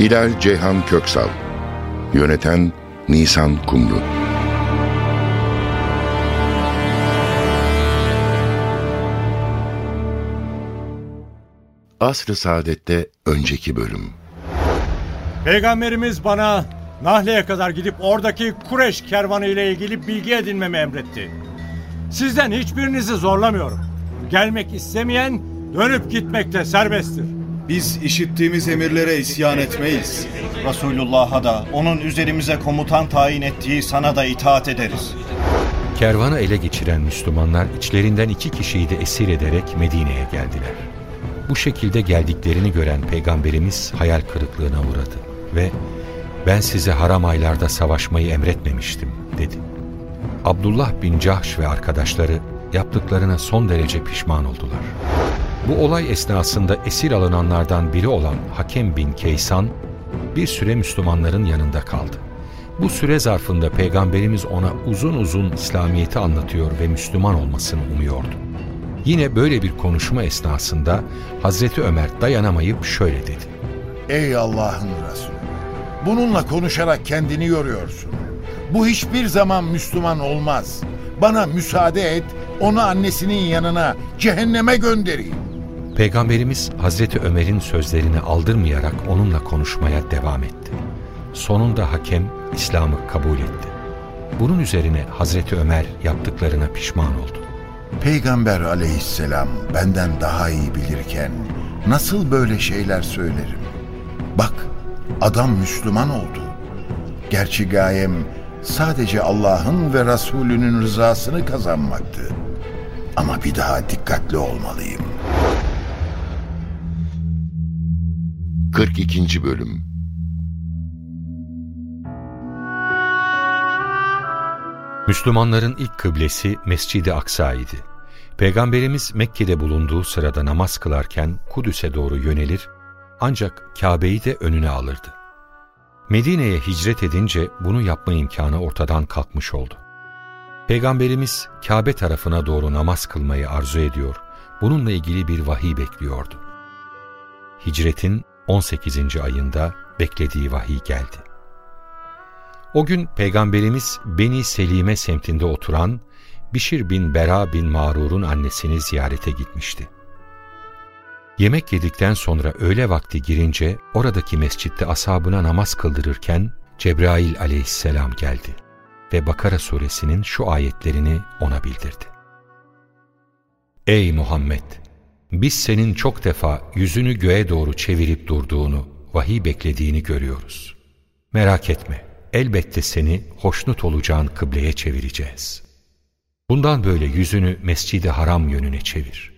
Hilal Ceyhan Köksal Yöneten Nisan Kumru Asr-ı Saadet'te önceki bölüm Peygamberimiz bana Nahle'ye kadar gidip oradaki Kureş kervanı ile ilgili bilgi edinmemi emretti. Sizden hiçbirinizi zorlamıyorum. Gelmek istemeyen dönüp gitmekte serbesttir. Biz işittiğimiz emirlere isyan etmeyiz. Resulullah'a da onun üzerimize komutan tayin ettiği sana da itaat ederiz. Kervanı ele geçiren Müslümanlar içlerinden iki kişiyi de esir ederek Medine'ye geldiler. Bu şekilde geldiklerini gören Peygamberimiz hayal kırıklığına uğradı ve ben size haram aylarda savaşmayı emretmemiştim dedi. Abdullah bin Cahş ve arkadaşları yaptıklarına son derece pişman oldular. Bu olay esnasında esir alınanlardan biri olan Hakem bin Keysan bir süre Müslümanların yanında kaldı. Bu süre zarfında Peygamberimiz ona uzun uzun İslamiyet'i anlatıyor ve Müslüman olmasını umuyordu. Yine böyle bir konuşma esnasında Hazreti Ömer dayanamayıp şöyle dedi. Ey Allah'ın Resulü! Bununla konuşarak kendini yoruyorsun. Bu hiçbir zaman Müslüman olmaz. Bana müsaade et, onu annesinin yanına cehenneme göndereyim. Peygamberimiz Hazreti Ömer'in sözlerini aldırmayarak onunla konuşmaya devam etti. Sonunda hakem İslam'ı kabul etti. Bunun üzerine Hazreti Ömer yaptıklarına pişman oldu. Peygamber aleyhisselam benden daha iyi bilirken nasıl böyle şeyler söylerim? Bak, adam Müslüman oldu. Gerçi gayem sadece Allah'ın ve Resulünün rızasını kazanmaktı. Ama bir daha dikkatli olmalıyım. 42. Bölüm Müslümanların ilk kıblesi Mescid-i Aksa idi. Peygamberimiz Mekke'de bulunduğu sırada namaz kılarken Kudüs'e doğru yönelir ancak Kabe'yi de önüne alırdı. Medine'ye hicret edince bunu yapma imkanı ortadan kalkmış oldu. Peygamberimiz Kabe tarafına doğru namaz kılmayı arzu ediyor, bununla ilgili bir vahiy bekliyordu. Hicretin 18. ayında beklediği vahiy geldi. O gün Peygamberimiz Beni Selime semtinde oturan Bişir bin Bera bin Marur'un annesini ziyarete gitmişti. Yemek yedikten sonra öğle vakti girince oradaki mescitte ashabına namaz kıldırırken Cebrail aleyhisselam geldi ve Bakara suresinin şu ayetlerini ona bildirdi. Ey Muhammed! Biz senin çok defa yüzünü göğe doğru çevirip durduğunu, vahiy beklediğini görüyoruz. Merak etme, elbette seni hoşnut olacağın kıbleye çevireceğiz. Bundan böyle yüzünü mescidi haram yönüne çevir.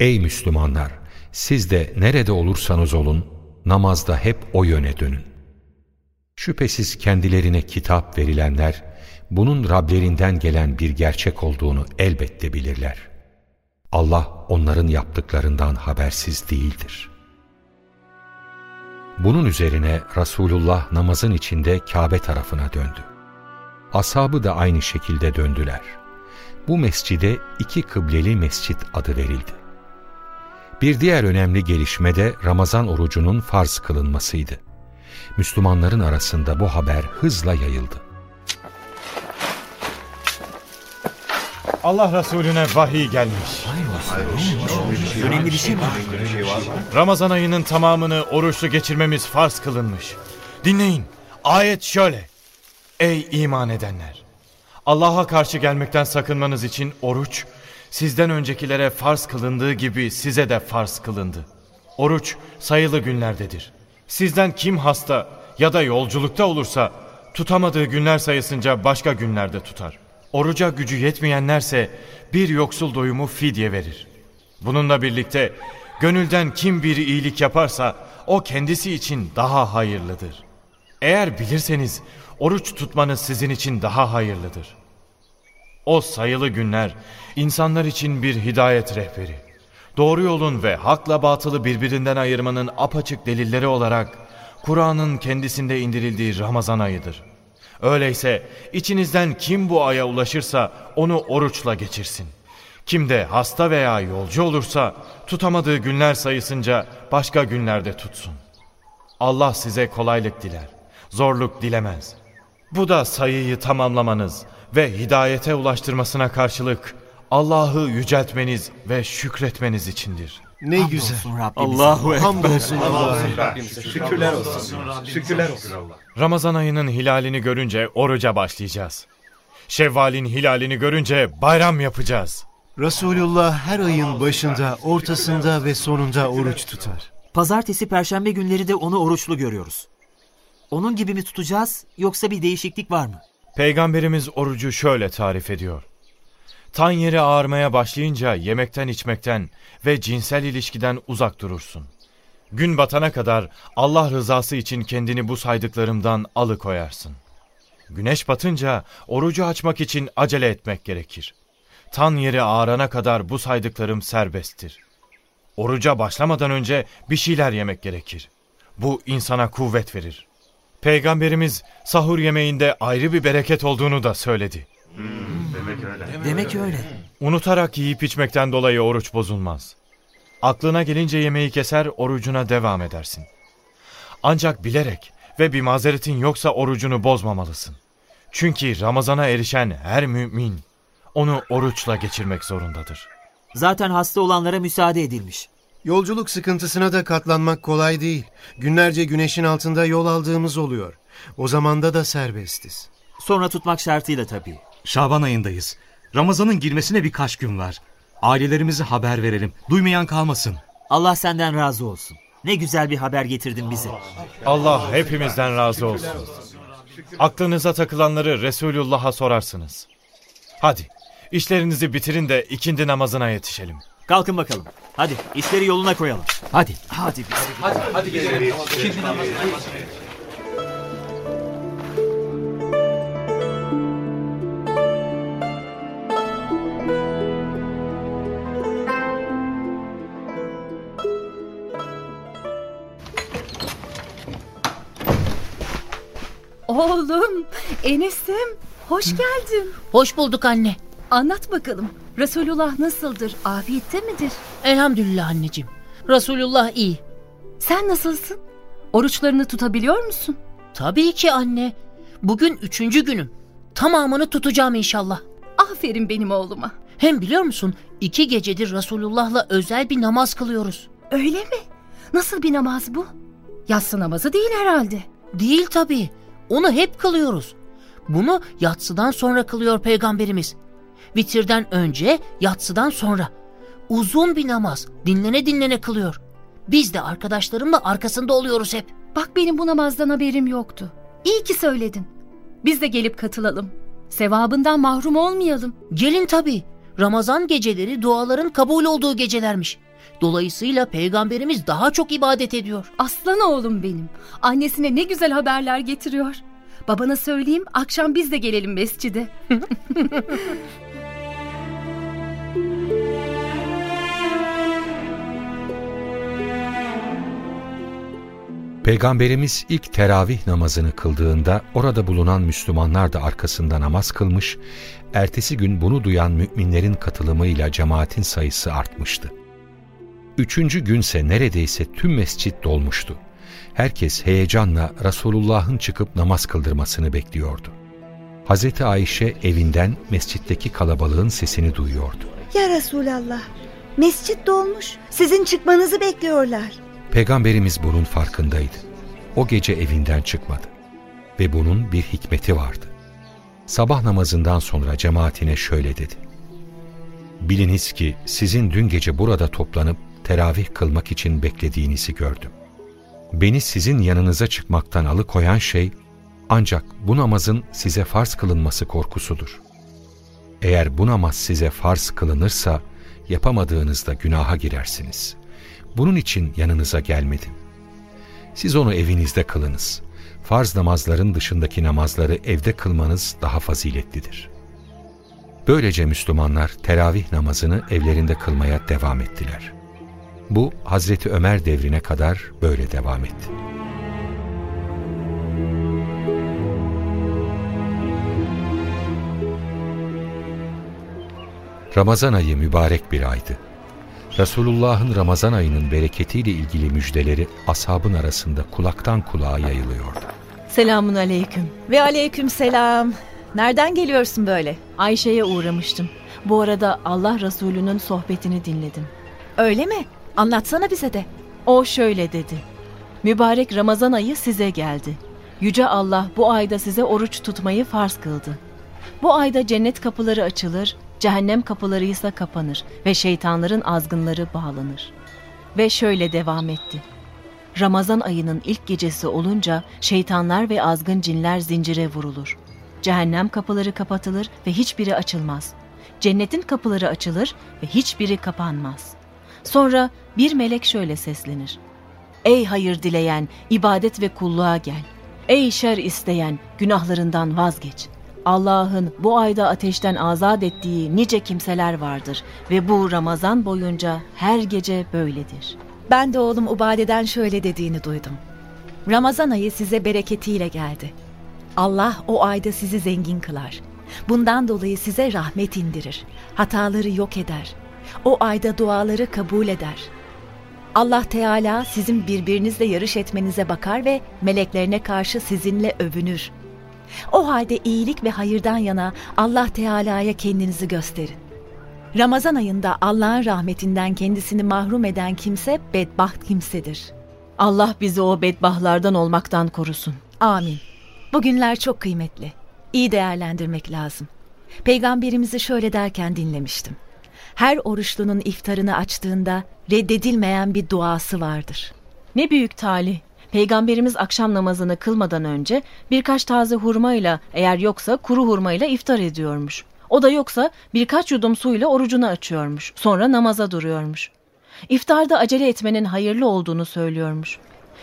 Ey Müslümanlar! Siz de nerede olursanız olun, namazda hep o yöne dönün. Şüphesiz kendilerine kitap verilenler, bunun Rablerinden gelen bir gerçek olduğunu elbette bilirler. Allah onların yaptıklarından habersiz değildir. Bunun üzerine Resulullah namazın içinde Kabe tarafına döndü. Ashabı da aynı şekilde döndüler. Bu mescide iki kıbleli mescit adı verildi. Bir diğer önemli gelişme de Ramazan orucunun farz kılınmasıydı. Müslümanların arasında bu haber hızla yayıldı. Allah Resulüne vahiy gelmiş. Önemli bir şey mi? Ramazan ayının tamamını oruçlu geçirmemiz farz kılınmış. Dinleyin. Ayet şöyle. Ey iman edenler! Allah'a karşı gelmekten sakınmanız için oruç, sizden öncekilere farz kılındığı gibi size de farz kılındı. Oruç sayılı günlerdedir. Sizden kim hasta ya da yolculukta olursa tutamadığı günler sayısınca başka günlerde tutar. Oruca gücü yetmeyenlerse bir yoksul doyumu fidye verir. Bununla birlikte gönülden kim bir iyilik yaparsa o kendisi için daha hayırlıdır. Eğer bilirseniz oruç tutmanız sizin için daha hayırlıdır. O sayılı günler insanlar için bir hidayet rehberi. Doğru yolun ve hakla batılı birbirinden ayırmanın apaçık delilleri olarak Kur'an'ın kendisinde indirildiği Ramazan ayıdır. Öyleyse içinizden kim bu aya ulaşırsa onu oruçla geçirsin. Kim de hasta veya yolcu olursa tutamadığı günler sayısınca başka günlerde tutsun. Allah size kolaylık diler, zorluk dilemez. Bu da sayıyı tamamlamanız ve hidayete ulaştırmasına karşılık Allah'ı yüceltmeniz ve şükretmeniz içindir. Ne güzel. Allahu Ekber. Hamdolsun Allah'a. Şükürler olsun. Şükürler olsun. Ramazan ayının hilalini görünce oruca başlayacağız. Şevval'in hilalini görünce bayram yapacağız. Resulullah her ayın başında, ortasında ve sonunda oruç tutar. Pazartesi, perşembe günleri de onu oruçlu görüyoruz. Onun gibi mi tutacağız yoksa bir değişiklik var mı? Peygamberimiz orucu şöyle tarif ediyor. Tan yeri ağarmaya başlayınca yemekten içmekten ve cinsel ilişkiden uzak durursun. Gün batana kadar Allah rızası için kendini bu saydıklarımdan alıkoyarsın. Güneş batınca orucu açmak için acele etmek gerekir. Tan yeri ağarana kadar bu saydıklarım serbesttir. Oruca başlamadan önce bir şeyler yemek gerekir. Bu insana kuvvet verir. Peygamberimiz sahur yemeğinde ayrı bir bereket olduğunu da söyledi. Demek öyle. Unutarak yiyip içmekten dolayı oruç bozulmaz. Aklına gelince yemeği keser, orucuna devam edersin. Ancak bilerek ve bir mazeretin yoksa orucunu bozmamalısın. Çünkü Ramazana erişen her mümin onu oruçla geçirmek zorundadır. Zaten hasta olanlara müsaade edilmiş. Yolculuk sıkıntısına da katlanmak kolay değil. Günlerce güneşin altında yol aldığımız oluyor. O zamanda da serbestiz. Sonra tutmak şartıyla tabii. Şaban ayındayız. Ramazan'ın girmesine birkaç gün var. Ailelerimize haber verelim. Duymayan kalmasın. Allah senden razı olsun. Ne güzel bir haber getirdin bize. Allah hepimizden razı olsun. Aklınıza takılanları Resulullah'a sorarsınız. Hadi işlerinizi bitirin de ikindi namazına yetişelim. Kalkın bakalım. Hadi işleri yoluna koyalım. Hadi. Hadi biz. Oğlum, Enes'im, hoş geldin. Hoş bulduk anne. Anlat bakalım, Resulullah nasıldır, afiyette midir? Elhamdülillah anneciğim. Resulullah iyi. Sen nasılsın? Oruçlarını tutabiliyor musun? Tabii ki anne. Bugün üçüncü günüm. Tamamını tutacağım inşallah. Aferin benim oğluma. Hem biliyor musun iki gecedir Resulullah'la özel bir namaz kılıyoruz. Öyle mi? Nasıl bir namaz bu? Yatsı namazı değil herhalde. Değil tabii. Onu hep kılıyoruz. Bunu yatsıdan sonra kılıyor peygamberimiz. Vitirden önce, yatsıdan sonra. Uzun bir namaz, dinlene dinlene kılıyor. Biz de arkadaşlarımla arkasında oluyoruz hep. Bak benim bu namazdan haberim yoktu. İyi ki söyledin. Biz de gelip katılalım. Sevabından mahrum olmayalım. Gelin tabii. Ramazan geceleri duaların kabul olduğu gecelermiş. Dolayısıyla peygamberimiz daha çok ibadet ediyor. Aslan oğlum benim. Annesine ne güzel haberler getiriyor. Babana söyleyeyim akşam biz de gelelim mescide. Peygamberimiz ilk teravih namazını kıldığında orada bulunan Müslümanlar da arkasında namaz kılmış, ertesi gün bunu duyan müminlerin katılımıyla cemaatin sayısı artmıştı. Üçüncü günse neredeyse tüm mescit dolmuştu. Herkes heyecanla Resulullah'ın çıkıp namaz kıldırmasını bekliyordu. Hazreti Ayşe evinden mescitteki kalabalığın sesini duyuyordu. Ya Resulallah, mescit dolmuş. Sizin çıkmanızı bekliyorlar. Peygamberimiz bunun farkındaydı. O gece evinden çıkmadı. Ve bunun bir hikmeti vardı. Sabah namazından sonra cemaatine şöyle dedi. Biliniz ki sizin dün gece burada toplanıp teravih kılmak için beklediğinizi gördüm. Beni sizin yanınıza çıkmaktan alıkoyan şey ancak bu namazın size farz kılınması korkusudur. Eğer bu namaz size farz kılınırsa yapamadığınızda günaha girersiniz. Bunun için yanınıza gelmedim. Siz onu evinizde kılınız. Farz namazların dışındaki namazları evde kılmanız daha faziletlidir. Böylece Müslümanlar teravih namazını evlerinde kılmaya devam ettiler. Bu Hazreti Ömer devrine kadar böyle devam etti. Ramazan ayı mübarek bir aydı. Resulullah'ın Ramazan ayının bereketiyle ilgili müjdeleri ashabın arasında kulaktan kulağa yayılıyordu. Selamun aleyküm. Ve aleyküm selam. Nereden geliyorsun böyle? Ayşe'ye uğramıştım. Bu arada Allah Resulü'nün sohbetini dinledim. Öyle mi? Anlatsana bize de. O şöyle dedi. Mübarek Ramazan ayı size geldi. Yüce Allah bu ayda size oruç tutmayı farz kıldı. Bu ayda cennet kapıları açılır, cehennem kapıları ise kapanır ve şeytanların azgınları bağlanır. Ve şöyle devam etti. Ramazan ayının ilk gecesi olunca şeytanlar ve azgın cinler zincire vurulur. Cehennem kapıları kapatılır ve hiçbiri açılmaz. Cennetin kapıları açılır ve hiçbiri kapanmaz. Sonra bir melek şöyle seslenir. Ey hayır dileyen, ibadet ve kulluğa gel. Ey şer isteyen, günahlarından vazgeç. Allah'ın bu ayda ateşten azat ettiği nice kimseler vardır ve bu Ramazan boyunca her gece böyledir. Ben de oğlum Ubade'den şöyle dediğini duydum. Ramazan ayı size bereketiyle geldi. Allah o ayda sizi zengin kılar. Bundan dolayı size rahmet indirir. Hataları yok eder. O ayda duaları kabul eder. Allah Teala sizin birbirinizle yarış etmenize bakar ve meleklerine karşı sizinle övünür. O halde iyilik ve hayırdan yana Allah Teala'ya kendinizi gösterin. Ramazan ayında Allah'ın rahmetinden kendisini mahrum eden kimse bedbaht kimsedir. Allah bizi o bedbahtlardan olmaktan korusun. Amin. Bugünler çok kıymetli. İyi değerlendirmek lazım. Peygamberimizi şöyle derken dinlemiştim. Her oruçlunun iftarını açtığında reddedilmeyen bir duası vardır. Ne büyük talih. Peygamberimiz akşam namazını kılmadan önce birkaç taze hurmayla eğer yoksa kuru hurmayla iftar ediyormuş. O da yoksa birkaç yudum suyla orucunu açıyormuş. Sonra namaza duruyormuş. İftarda acele etmenin hayırlı olduğunu söylüyormuş.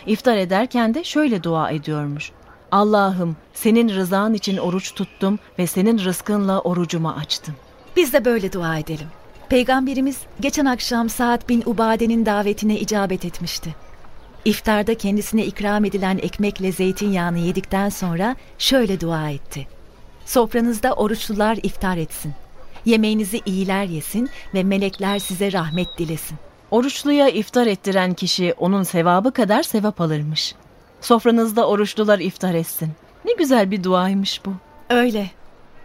İftar ederken de şöyle dua ediyormuş. Allah'ım senin rızan için oruç tuttum ve senin rızkınla orucumu açtım. Biz de böyle dua edelim. Peygamberimiz geçen akşam Saad bin Ubade'nin davetine icabet etmişti. İftarda kendisine ikram edilen ekmekle zeytinyağını yedikten sonra şöyle dua etti. Sofranızda oruçlular iftar etsin. Yemeğinizi iyiler yesin ve melekler size rahmet dilesin. Oruçluya iftar ettiren kişi onun sevabı kadar sevap alırmış. Sofranızda oruçlular iftar etsin. Ne güzel bir duaymış bu. Öyle.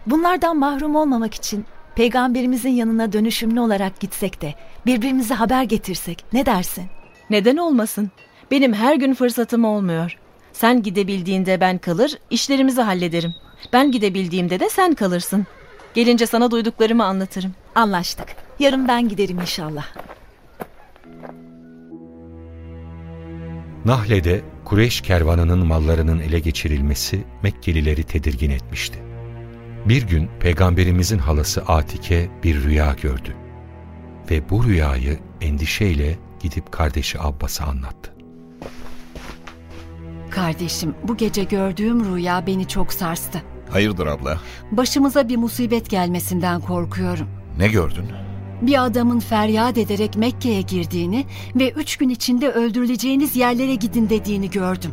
Bunlardan mahrum olmamak için peygamberimizin yanına dönüşümlü olarak gitsek de birbirimize haber getirsek ne dersin? Neden olmasın? Benim her gün fırsatım olmuyor. Sen gidebildiğinde ben kalır, işlerimizi hallederim. Ben gidebildiğimde de sen kalırsın. Gelince sana duyduklarımı anlatırım. Anlaştık. Yarın ben giderim inşallah. Nahle'de Kureyş kervanının mallarının ele geçirilmesi Mekkelileri tedirgin etmişti. Bir gün Peygamberimizin halası Atike bir rüya gördü. Ve bu rüyayı endişeyle gidip kardeşi Abbas'a anlattı. Kardeşim bu gece gördüğüm rüya beni çok sarstı. Hayırdır abla? Başımıza bir musibet gelmesinden korkuyorum. Ne gördün? Bir adamın feryat ederek Mekke'ye girdiğini ve üç gün içinde öldürüleceğiniz yerlere gidin dediğini gördüm.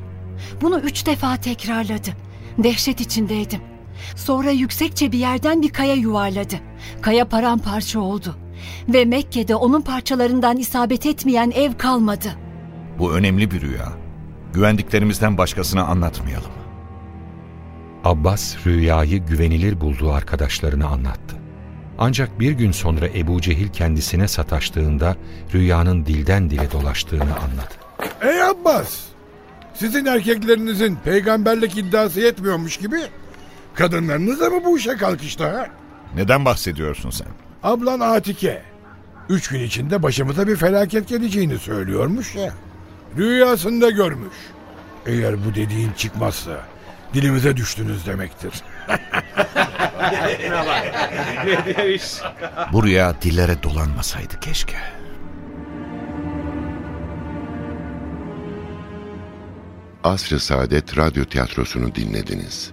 Bunu üç defa tekrarladı. Dehşet içindeydim. Sonra yüksekçe bir yerden bir kaya yuvarladı. Kaya paramparça oldu. Ve Mekke'de onun parçalarından isabet etmeyen ev kalmadı. Bu önemli bir rüya. Güvendiklerimizden başkasına anlatmayalım. Abbas rüyayı güvenilir bulduğu arkadaşlarına anlattı. Ancak bir gün sonra Ebu Cehil kendisine sataştığında rüyanın dilden dile dolaştığını anladı. Ey Abbas! Sizin erkeklerinizin peygamberlik iddiası yetmiyormuş gibi kadınlarınız da mı bu işe kalkıştı ha? Neden bahsediyorsun sen? Ablan Atike. Üç gün içinde başımıza bir felaket geleceğini söylüyormuş ya. Rüyasında görmüş. Eğer bu dediğin çıkmazsa dilimize düştünüz demektir. Bu rüya dillere dolanmasaydı keşke. Asr-ı Saadet Radyo Tiyatrosu'nu dinlediniz.